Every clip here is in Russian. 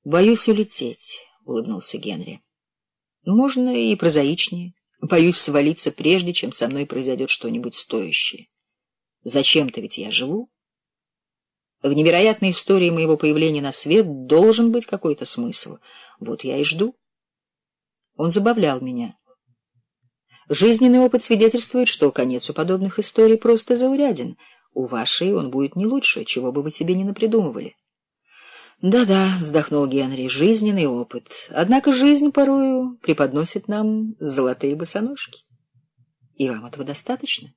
— Боюсь улететь, — улыбнулся Генри. — Можно и прозаичнее. Боюсь свалиться прежде, чем со мной произойдет что-нибудь стоящее. Зачем-то ведь я живу. В невероятной истории моего появления на свет должен быть какой-то смысл. Вот я и жду. Он забавлял меня. Жизненный опыт свидетельствует, что конец у подобных историй просто зауряден. У вашей он будет не лучше, чего бы вы себе не напридумывали. «Да-да», — вздохнул Генри, — «жизненный опыт. Однако жизнь порою преподносит нам золотые босоножки. И вам этого достаточно?»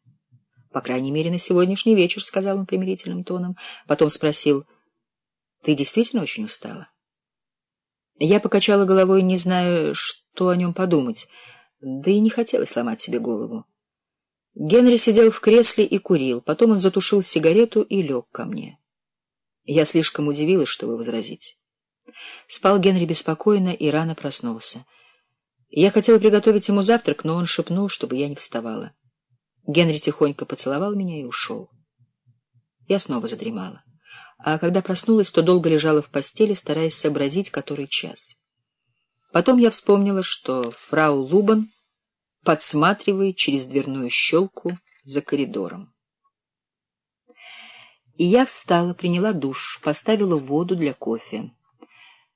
«По крайней мере, на сегодняшний вечер», — сказал он примирительным тоном. Потом спросил, «Ты действительно очень устала?» Я покачала головой, не зная, что о нем подумать, да и не хотелось сломать себе голову. Генри сидел в кресле и курил, потом он затушил сигарету и лег ко мне. Я слишком удивилась, что вы возразите. Спал Генри беспокойно и рано проснулся. Я хотела приготовить ему завтрак, но он шепнул, чтобы я не вставала. Генри тихонько поцеловал меня и ушел. Я снова задремала. А когда проснулась, то долго лежала в постели, стараясь сообразить, который час. Потом я вспомнила, что фрау Лубан подсматривает через дверную щелку за коридором. И я встала, приняла душ, поставила воду для кофе.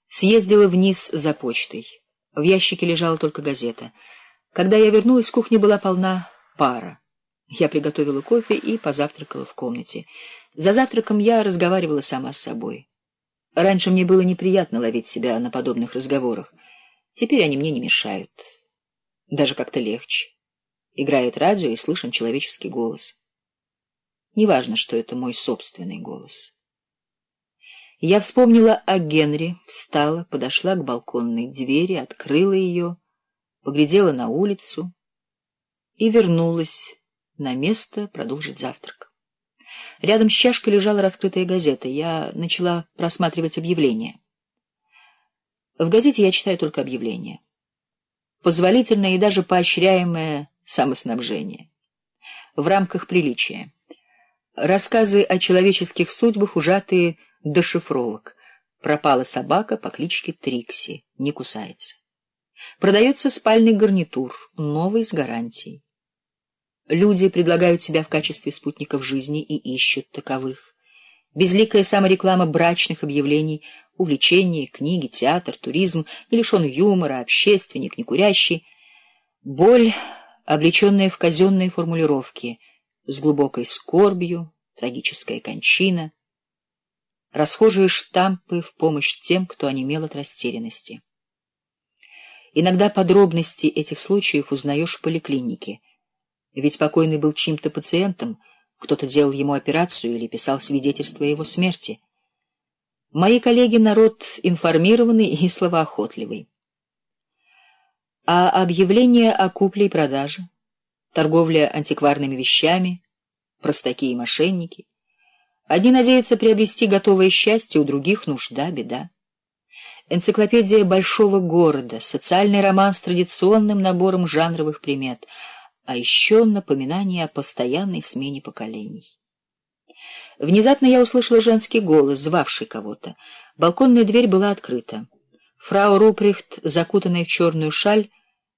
Съездила вниз за почтой. В ящике лежала только газета. Когда я вернулась, кухня была полна пара. Я приготовила кофе и позавтракала в комнате. За завтраком я разговаривала сама с собой. Раньше мне было неприятно ловить себя на подобных разговорах. Теперь они мне не мешают. Даже как-то легче. Играет радио, и слышен человеческий голос. Неважно, что это мой собственный голос. Я вспомнила о Генри, встала, подошла к балконной двери, открыла ее, поглядела на улицу и вернулась на место продолжить завтрак. Рядом с чашкой лежала раскрытая газета. Я начала просматривать объявления. В газете я читаю только объявления. Позволительное и даже поощряемое самоснабжение. В рамках приличия. Рассказы о человеческих судьбах, ужатые до шифровок. Пропала собака по кличке Трикси, не кусается. Продается спальный гарнитур, новый с гарантией. Люди предлагают себя в качестве спутников жизни и ищут таковых. Безликая самореклама брачных объявлений, увлечения, книги, театр, туризм, не лишен юмора, общественник, некурящий. Боль, облеченная в казенные формулировки — с глубокой скорбью, трагическая кончина, расхожие штампы в помощь тем, кто онемел от растерянности. Иногда подробности этих случаев узнаешь в поликлинике, ведь покойный был чьим-то пациентом, кто-то делал ему операцию или писал свидетельство о его смерти. Мои коллеги — народ информированный и словоохотливый. А объявления о купле и продаже — торговля антикварными вещами, простаки и мошенники. Одни надеются приобрести готовое счастье, у других нужда, беда. Энциклопедия большого города, социальный роман с традиционным набором жанровых примет, а еще напоминание о постоянной смене поколений. Внезапно я услышала женский голос, звавший кого-то. Балконная дверь была открыта. Фрау Руприхт, закутанная в черную шаль,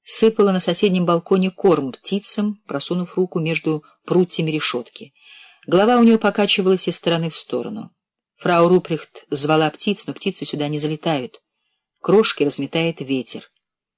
сыпала на соседнем балконе корм птицам, просунув руку между прутьями решетки. Голова у нее покачивалась из стороны в сторону. Фрау Руприхт звала птиц, но птицы сюда не залетают. Крошки разметает ветер.